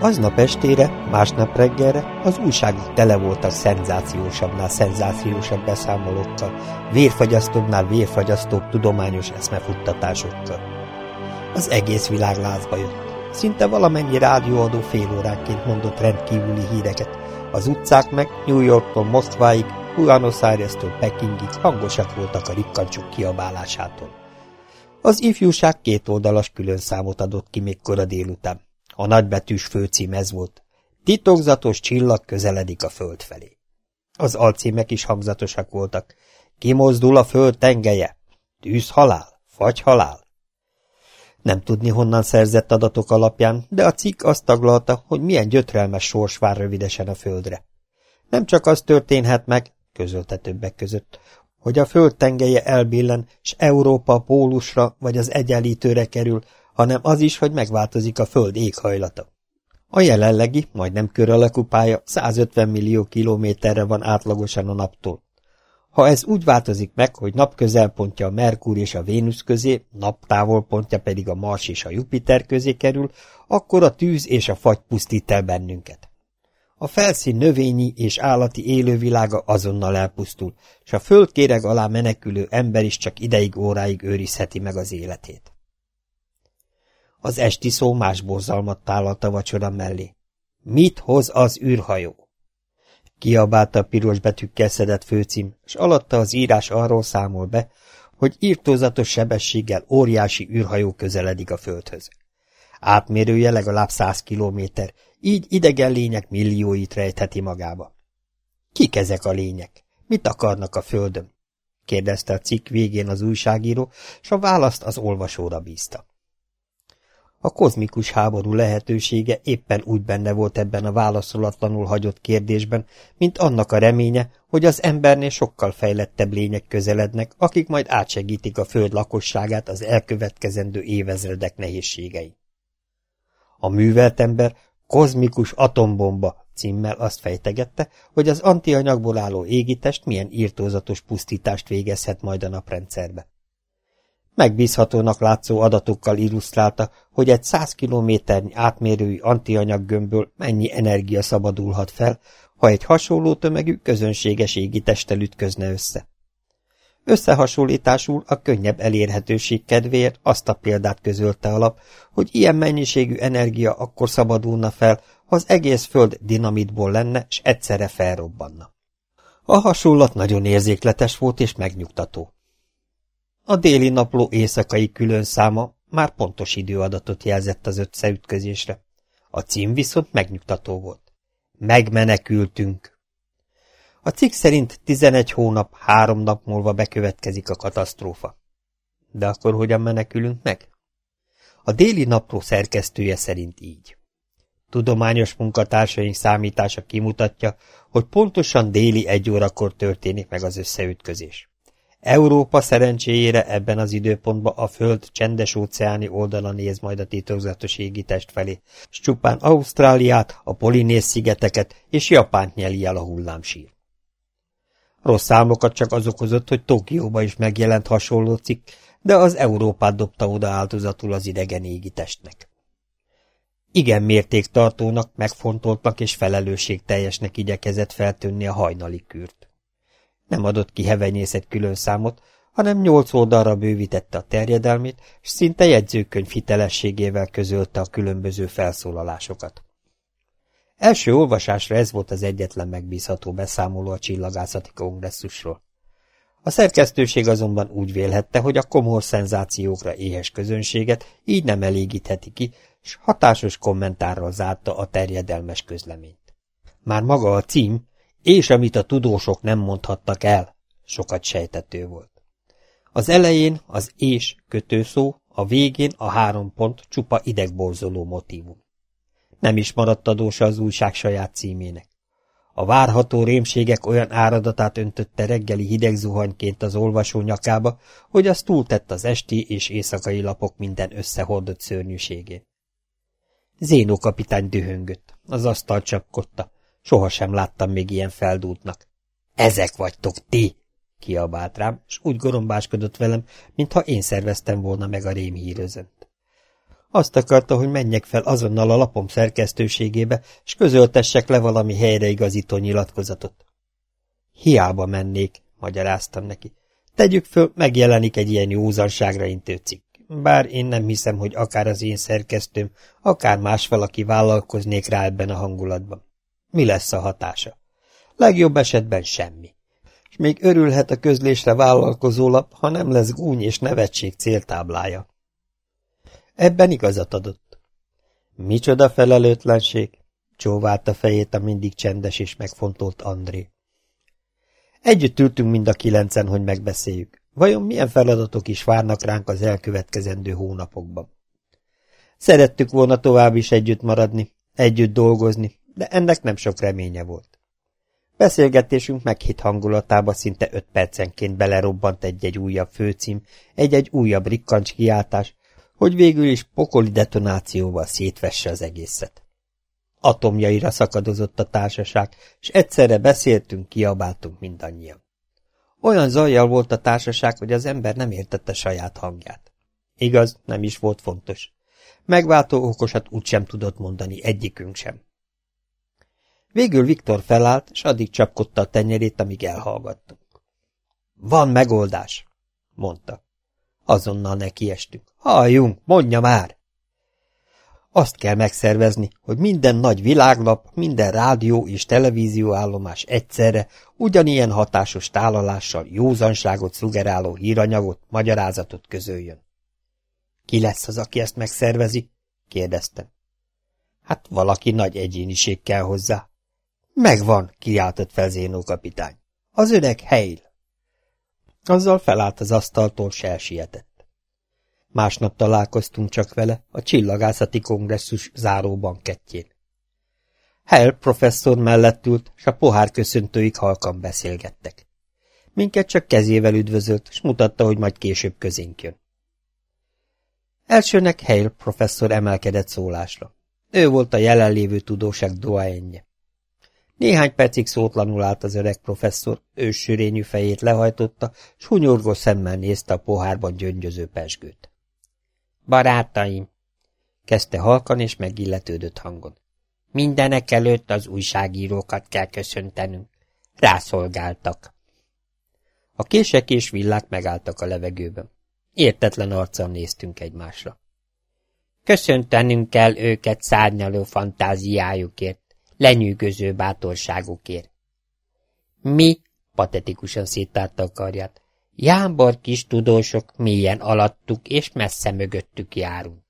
Aznap estére, másnap reggelre az újságok tele voltak szenzációsabbnál szenzációsabb beszámolókkal, vérfagyasztóbbnál vérfagyasztóbb tudományos eszmefuttatásokkal. Az egész világ lázba jött. Szinte valamennyi rádióadó fél óránként mondott rendkívüli híreket. Az utcák meg New Yorktól Moszkváig, Buenos Aires-től Pekingig hangosak voltak a rikkancsok kiabálásától. Az ifjúság kétoldalas külön számot adott ki még kora délután. A nagybetűs főcím volt. Titokzatos csillag közeledik a föld felé. Az alcímek is hangzatosak voltak. Kimozdul a föld tengelye. Tűzhalál, fagyhalál. Nem tudni honnan szerzett adatok alapján, de a cikk azt taglalta, hogy milyen gyötrelmes sors vár rövidesen a földre. Nem csak az történhet meg, közölte többek között, hogy a föld tengelye elbillen, s Európa pólusra vagy az egyenlítőre kerül, hanem az is, hogy megváltozik a föld éghajlata. A jelenlegi, majdnem kör alakú pálya 150 millió kilométerre van átlagosan a naptól. Ha ez úgy változik meg, hogy nap közelpontja a Merkur és a Vénusz közé, nap távolpontja pedig a Mars és a Jupiter közé kerül, akkor a tűz és a fagy pusztít el bennünket. A felszín növényi és állati élővilága azonnal elpusztul, és a földkéreg alá menekülő ember is csak ideig óráig őrizheti meg az életét. Az esti szó más borzalmat tálalt a vacsora mellé. Mit hoz az űrhajó? Kiabálta a piros betűkkel szedett főcím, és alatta az írás arról számol be, hogy írtózatos sebességgel óriási űrhajó közeledik a földhöz. Átmérője legalább száz kilométer, így idegen lények millióit rejtheti magába. Kik ezek a lények? Mit akarnak a földön? kérdezte a cikk végén az újságíró, és a választ az olvasóra bízta. A kozmikus háború lehetősége éppen úgy benne volt ebben a válaszolatlanul hagyott kérdésben, mint annak a reménye, hogy az embernél sokkal fejlettebb lények közelednek, akik majd átsegítik a föld lakosságát az elkövetkezendő évezredek nehézségei. A művelt ember kozmikus atombomba címmel azt fejtegette, hogy az antianyagból álló égitest milyen írtózatos pusztítást végezhet majd a naprendszerbe. Megbízhatónak látszó adatokkal illusztrálta, hogy egy száz kilométernyi átmérői antianyaggömbből mennyi energia szabadulhat fel, ha egy hasonló tömegű közönséges égitesttel ütközne össze. Összehasonlításul a könnyebb elérhetőség kedvéért azt a példát közölte alap, hogy ilyen mennyiségű energia akkor szabadulna fel, ha az egész föld dinamitból lenne, s egyszerre felrobbanna. A hasonlat nagyon érzékletes volt és megnyugtató. A déli napló éjszakai külön száma már pontos időadatot jelzett az összeütközésre. A cím viszont megnyugtató volt. Megmenekültünk. A cikk szerint 11 hónap, három nap múlva bekövetkezik a katasztrófa. De akkor hogyan menekülünk meg? A déli napló szerkesztője szerint így. Tudományos munkatársaink számítása kimutatja, hogy pontosan déli egy órakor történik meg az összeütközés. Európa szerencséjére ebben az időpontban a föld csendes óceáni oldala néz majd a titokzatos égitest felé, s csupán Ausztráliát, a Polinész szigeteket és Japánt nyeli el a hullámsír. Rossz számokat csak az okozott, hogy Tokióba is megjelent hasonló cikk, de az Európát dobta oda áldozatul az idegen égitestnek. Igen mértéktartónak, megfontoltnak és felelősségteljesnek igyekezett feltönni a hajnali kürt. Nem adott ki hevenyészet külön számot, hanem nyolc oldalra bővítette a terjedelmét, és szinte jegyzőkönyv hitelességével közölte a különböző felszólalásokat. Első olvasásra ez volt az egyetlen megbízható beszámoló a csillagászati kongresszusról. A szerkesztőség azonban úgy vélhette, hogy a komor szenzációkra éhes közönséget így nem elégítheti ki, s hatásos kommentárral zárta a terjedelmes közleményt. Már maga a cím és amit a tudósok nem mondhattak el, sokat sejtető volt. Az elején az és kötőszó, a végén a három pont csupa idegborzoló motívum. Nem is maradt adósa az újság saját címének. A várható rémségek olyan áradatát öntötte reggeli hideg zuhanyként az olvasó nyakába, hogy az túltett az esti és éjszakai lapok minden összehordott szörnyűségén. Zénó kapitány dühöngött, az asztal csapkodta, Sohasem láttam még ilyen feldútnak. Ezek vagytok ti! kiabált rám, és úgy gorombáskodott velem, mintha én szerveztem volna meg a rémhírözönt. Azt akarta, hogy menjek fel azonnal a lapom szerkesztőségébe, és közöltessek le valami helyreigazító nyilatkozatot. Hiába mennék, magyaráztam neki. Tegyük föl, megjelenik egy ilyen józanságra intő cikk. Bár én nem hiszem, hogy akár az én szerkesztőm, akár más valaki vállalkoznék rá ebben a hangulatban. Mi lesz a hatása? Legjobb esetben semmi. És még örülhet a közlésre vállalkozó lap, ha nem lesz gúny és nevetség céltáblája. Ebben igazat adott. Micsoda felelőtlenség? Csóválta fejét a mindig csendes és megfontolt André. Együtt ültünk mind a kilencen, hogy megbeszéljük. Vajon milyen feladatok is várnak ránk az elkövetkezendő hónapokban? Szerettük volna tovább is együtt maradni, együtt dolgozni, de ennek nem sok reménye volt. Beszélgetésünk meghitt hangulatába szinte öt percenként belerobbant egy-egy újabb főcím, egy-egy újabb rikkancs kiáltás, hogy végül is pokoli detonációval szétvesse az egészet. Atomjaira szakadozott a társaság, és egyszerre beszéltünk, kiabáltunk mindannyian. Olyan zajjal volt a társaság, hogy az ember nem értette saját hangját. Igaz, nem is volt fontos. Megváltó okosat úgysem tudott mondani egyikünk sem. Végül Viktor felállt, és addig csapkodta a tenyerét, amíg elhallgattunk. Van megoldás, mondta. Azonnal nekiestünk. Halljunk, mondja már! Azt kell megszervezni, hogy minden nagy világlap, minden rádió és televízió állomás egyszerre ugyanilyen hatásos tálalással józanságot szugeráló híranyagot, magyarázatot közöljön. Ki lesz az, aki ezt megszervezi? kérdeztem. Hát valaki nagy egyéniség kell hozzá. Megvan, kiáltott fel Zénó kapitány. Az öreg Heil. Azzal felállt az asztaltól, s elsietett. Másnap találkoztunk csak vele a csillagászati kongresszus záró bankettjén. Hell professzor mellett ült, s a pohár köszöntőik halkan beszélgettek. Minket csak kezével üdvözölt, s mutatta, hogy majd később közénk jön. Elsőnek Hale professzor emelkedett szólásra. Ő volt a jelenlévő tudóság doaenje. Néhány percig szótlanul állt az öreg professzor, őssörényű fejét lehajtotta, s hunyorgó szemmel nézte a pohárban gyöngyöző pesgőt. Barátaim, kezdte halkan és megilletődött hangon. Mindenek előtt az újságírókat kell köszöntenünk. Rászolgáltak. A kések és villák megálltak a levegőben. Értetlen arccal néztünk egymásra. Köszöntenünk kell őket szárnyaló fantáziájukért, lenyűgöző bátorságukért. Mi, patetikusan széttárta a karját, Jámbor kis tudósok mélyen alattuk és messze mögöttük járunk.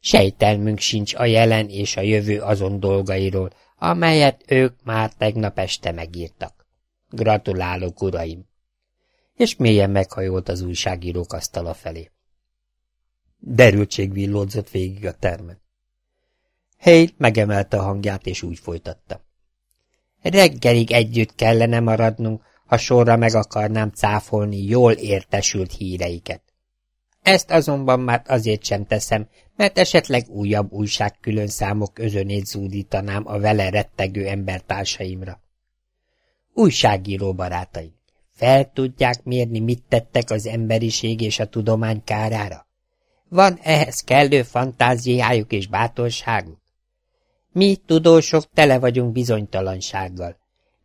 Sejtelmünk sincs a jelen és a jövő azon dolgairól, amelyet ők már tegnap este megírtak. Gratulálok, uraim! És mélyen meghajolt az újságírók asztala felé. Derültség villódzott végig a termen. Hale megemelte a hangját, és úgy folytatta. Reggelig együtt kellene maradnunk, ha sorra meg akarnám cáfolni jól értesült híreiket. Ezt azonban már azért sem teszem, mert esetleg újabb újság külön számok özönét zúdítanám a vele rettegő embertársaimra. Újságíró barátaim, fel tudják mérni, mit tettek az emberiség és a tudomány kárára? Van ehhez kellő fantáziájuk és bátorságuk? Mi, tudósok, tele vagyunk bizonytalansággal.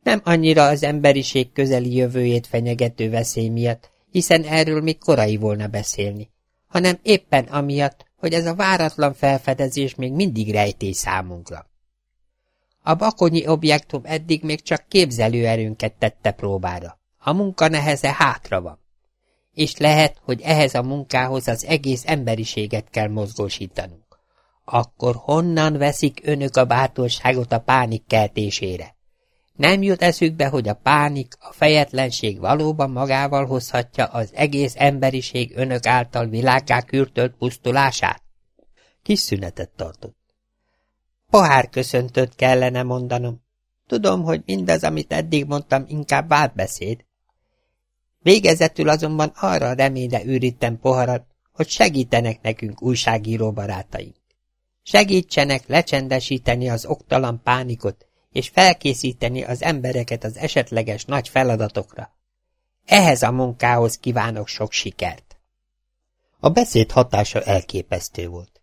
Nem annyira az emberiség közeli jövőjét fenyegető veszély miatt, hiszen erről még korai volna beszélni, hanem éppen amiatt, hogy ez a váratlan felfedezés még mindig rejtély számunkra. A bakonyi objektum eddig még csak képzelőerőnket tette próbára. A munka neheze hátra van. És lehet, hogy ehhez a munkához az egész emberiséget kell mozgósítanunk. Akkor honnan veszik önök a bátorságot a pánik keltésére? Nem jut eszükbe, hogy a pánik, a fejetlenség valóban magával hozhatja az egész emberiség önök által világgá kürtölt pusztulását? Kis szünetet tartott. Pohár köszöntött kellene mondanom. Tudom, hogy mindaz, amit eddig mondtam, inkább váltbeszéd. Végezetül azonban arra reményre őrítem poharat, hogy segítenek nekünk újságíró barátaink. Segítsenek lecsendesíteni az oktalan pánikot, és felkészíteni az embereket az esetleges nagy feladatokra. Ehhez a munkához kívánok sok sikert. A beszéd hatása elképesztő volt.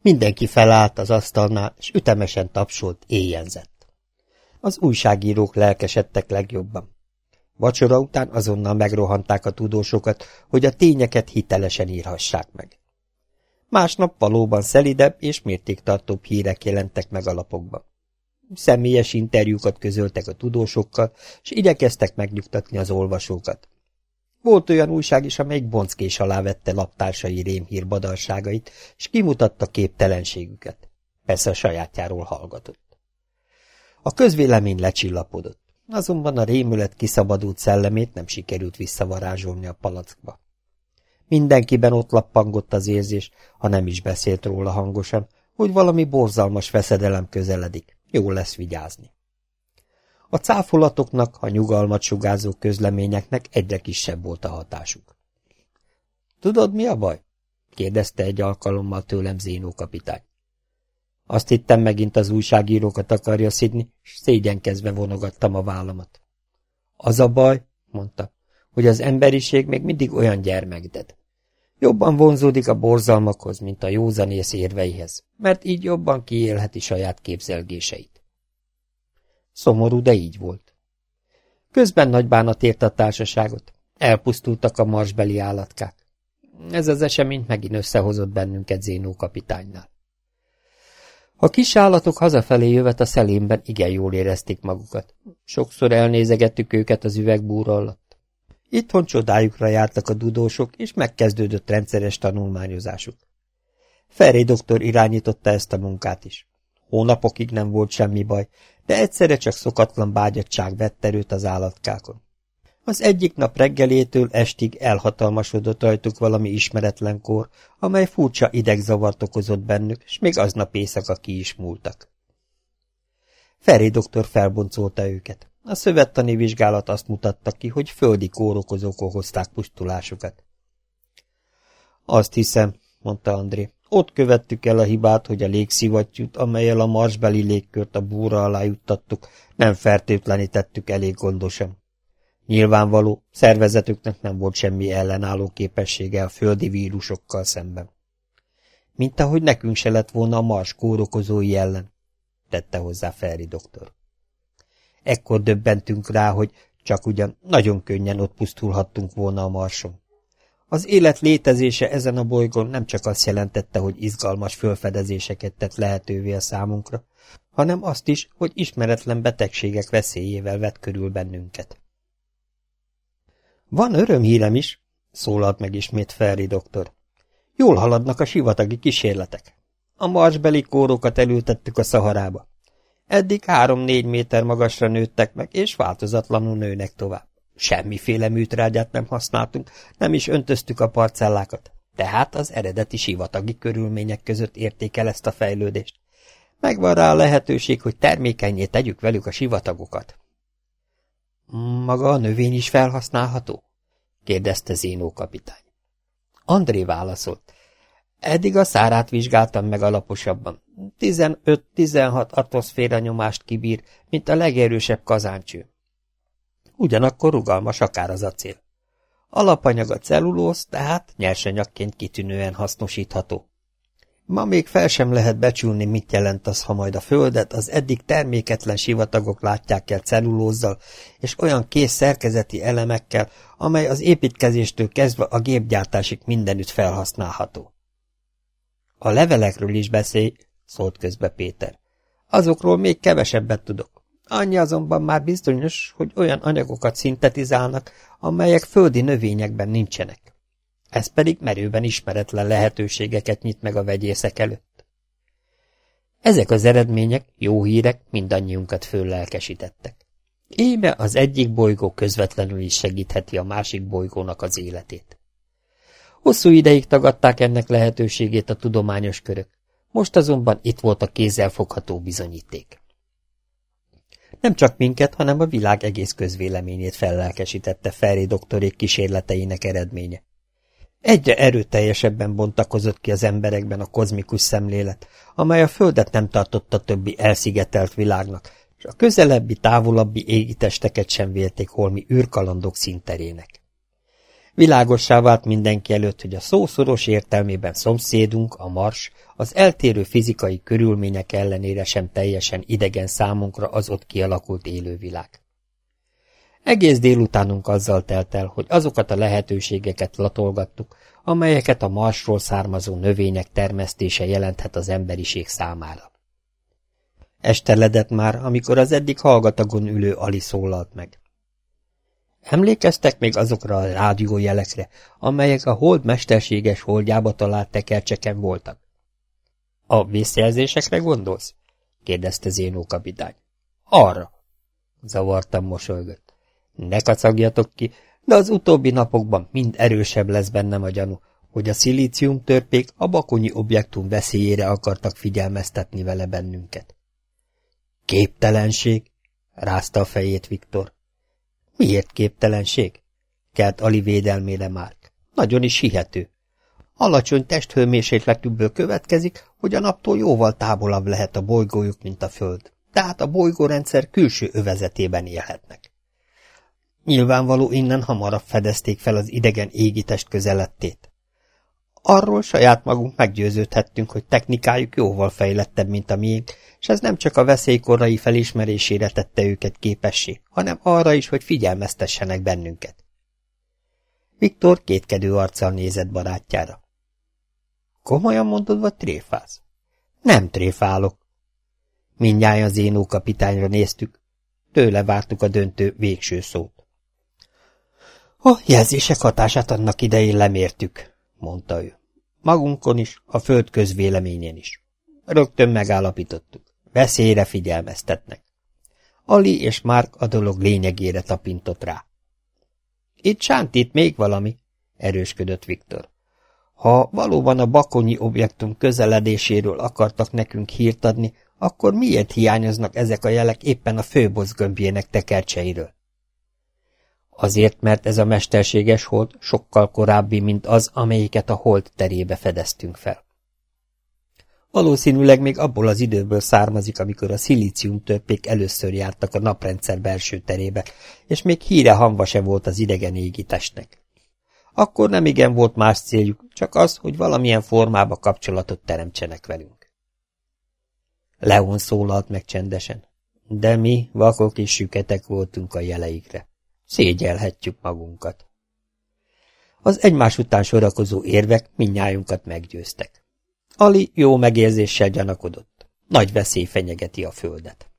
Mindenki felállt az asztalnál, és ütemesen tapsolt, éjjenzett. Az újságírók lelkesedtek legjobban. Vacsora után azonnal megrohanták a tudósokat, hogy a tényeket hitelesen írhassák meg. Másnap valóban szelidebb és mértéktartóbb hírek jelentek meg a lapokban. Személyes interjúkat közöltek a tudósokkal, és igyekeztek megnyugtatni az olvasókat. Volt olyan újság is, amelyik bonckés alá vette laptársai rémhír badalságait, és kimutatta képtelenségüket. Persze a sajátjáról hallgatott. A közvélemény lecsillapodott, azonban a rémület kiszabadult szellemét nem sikerült visszavarázsolni a palackba. Mindenkiben ott lappangott az érzés, ha nem is beszélt róla hangosan, hogy valami borzalmas veszedelem közeledik, jól lesz vigyázni. A cáfolatoknak, a nyugalmat sugázó közleményeknek egyre kisebb volt a hatásuk. Tudod, mi a baj? kérdezte egy alkalommal tőlem Zénó kapitány. Azt hittem, megint az újságírókat akarja szidni, és szégyenkezve vonogattam a vállamat. Az a baj, mondta, hogy az emberiség még mindig olyan gyermekded. Jobban vonzódik a borzalmakhoz, mint a józanész érveihez, mert így jobban kiélheti saját képzelgéseit. Szomorú, de így volt. Közben nagy bánat ért a társaságot. Elpusztultak a marsbeli állatkák. Ez az esemény megint összehozott bennünket Zénó kapitánynál. A kis állatok hazafelé jövet a szelémben igen jól érezték magukat. Sokszor elnézegettük őket az üvegbúra alatt. Itthon csodájukra jártak a dudósok, és megkezdődött rendszeres tanulmányozásuk. Ferré doktor irányította ezt a munkát is. Hónapokig nem volt semmi baj, de egyszerre csak szokatlan bágyadság vett erőt az állatkákon. Az egyik nap reggelétől estig elhatalmasodott rajtuk valami ismeretlen kor, amely furcsa idegzavart okozott bennük, és még aznap éjszaka ki is múltak. Ferré doktor felboncolta őket. A szövettani vizsgálat azt mutatta ki, hogy földi kórokozók okozták pusztulásukat. Azt hiszem, mondta André, ott követtük el a hibát, hogy a légszivattyút, amelyel a marsbeli légkört a búra alá juttattuk, nem fertőtlenítettük elég gondosan. Nyilvánvaló, szervezetüknek nem volt semmi ellenálló képessége a földi vírusokkal szemben. Mint ahogy nekünk se lett volna a mars kórokozói ellen, tette hozzá Ferri doktor. Ekkor döbbentünk rá, hogy csak ugyan nagyon könnyen ott pusztulhattunk volna a marson. Az élet létezése ezen a bolygón nem csak azt jelentette, hogy izgalmas fölfedezéseket tett lehetővé a számunkra, hanem azt is, hogy ismeretlen betegségek veszélyével vett körül bennünket. Van örömhírem is, szólalt meg ismét Ferri doktor. Jól haladnak a sivatagi kísérletek. A marsbeli kórokat elültettük a szaharába. Eddig három-négy méter magasra nőttek meg, és változatlanul nőnek tovább. Semmiféle műtrágyát nem használtunk, nem is öntöztük a parcellákat. Tehát az eredeti sivatagi körülmények között érték ezt a fejlődést. Megvan rá a lehetőség, hogy termékenyé tegyük velük a sivatagokat. Maga a növény is felhasználható? kérdezte Zénó kapitány. André válaszolt. Eddig a szárát vizsgáltam meg alaposabban. 15-16 atmoszféra nyomást kibír, mint a legerősebb kazáncső. Ugyanakkor rugalmas akár az acél. Alapanyag a cellulóz, tehát nyersanyagként kitűnően hasznosítható. Ma még fel sem lehet becsülni, mit jelent az, ha majd a földet az eddig terméketlen sivatagok látják el cellulózzal, és olyan kész szerkezeti elemekkel, amely az építkezéstől kezdve a gépgyártásig mindenütt felhasználható. A levelekről is beszélj, szólt közbe Péter. Azokról még kevesebbet tudok. Annyi azonban már bizonyos, hogy olyan anyagokat szintetizálnak, amelyek földi növényekben nincsenek. Ez pedig merőben ismeretlen lehetőségeket nyit meg a vegyészek előtt. Ezek az eredmények, jó hírek, mindannyiunkat föllelkesítettek. Íme az egyik bolygó közvetlenül is segítheti a másik bolygónak az életét. Hosszú ideig tagadták ennek lehetőségét a tudományos körök, most azonban itt volt a kézzel fogható bizonyíték. Nem csak minket, hanem a világ egész közvéleményét fellelkesítette Ferri doktorék kísérleteinek eredménye. Egyre erőteljesebben bontakozott ki az emberekben a kozmikus szemlélet, amely a Földet nem tartotta többi elszigetelt világnak, és a közelebbi, távolabbi égitesteket sem vélték holmi űrkalandok szinterének. Világossá vált mindenki előtt, hogy a szószoros értelmében szomszédunk, a mars, az eltérő fizikai körülmények ellenére sem teljesen idegen számunkra az ott kialakult élővilág. Egész délutánunk azzal telt el, hogy azokat a lehetőségeket latolgattuk, amelyeket a marsról származó növények termesztése jelenthet az emberiség számára. Esteledett már, amikor az eddig hallgatagon ülő Ali szólalt meg. Emlékeztek még azokra a rádiójelekre, amelyek a hold mesterséges holdjába talált tekercseken voltak? A visszajelzésekre gondolsz? kérdezte Zénó kapitány. Arra! Zavartam mosolygott. Ne kacagjatok ki, de az utóbbi napokban mind erősebb lesz bennem a gyanú, hogy a szilícium törpék a bakonyi objektum veszélyére akartak figyelmeztetni vele bennünket. Képtelenség? rázta a fejét Viktor. Miért képtelenség? Kelt Ali védelmére Márk. Nagyon is hihető. Alacsony testhőmérsékletükből következik, hogy a naptól jóval távolabb lehet a bolygójuk, mint a Föld, tehát a bolygórendszer külső övezetében élhetnek. Nyilvánvaló innen hamarabb fedezték fel az idegen égitest közelettét. Arról saját magunk meggyőződhettünk, hogy technikájuk jóval fejlettebb, mint a miénk, és ez nem csak a veszélykorai felismerésére tette őket képessé, hanem arra is, hogy figyelmeztessenek bennünket. Viktor kétkedő arccal nézett barátjára. Komolyan mondod, vagy tréfálsz? Nem tréfálok. Mindjárt az Zénó kapitányra néztük, tőle vártuk a döntő végső szót. A jelzések hatását annak idején lemértük, mondta ő. Magunkon is, a föld közvéleményén is. Rögtön megállapítottuk. Veszélyre figyelmeztetnek. Ali és Mark a dolog lényegére tapintott rá. Itt sántít még valami, erősködött Viktor. Ha valóban a bakonyi objektum közeledéséről akartak nekünk hírt adni, akkor miért hiányoznak ezek a jelek éppen a főbozgömbjének tekercseiről? Azért, mert ez a mesterséges hold sokkal korábbi, mint az, amelyiket a hold terébe fedeztünk fel. Valószínűleg még abból az időből származik, amikor a szilícium törpék először jártak a naprendszer belső terébe, és még híre hangva se volt az idegen égi testnek. Akkor nem igen volt más céljuk, csak az, hogy valamilyen formába kapcsolatot teremtsenek velünk. Leon szólalt meg csendesen, de mi vakok és süketek voltunk a jeleikre. Szégyelhetjük magunkat. Az egymás után sorakozó érvek minnyájunkat meggyőztek. Ali jó megérzéssel gyanakodott. Nagy veszély fenyegeti a földet.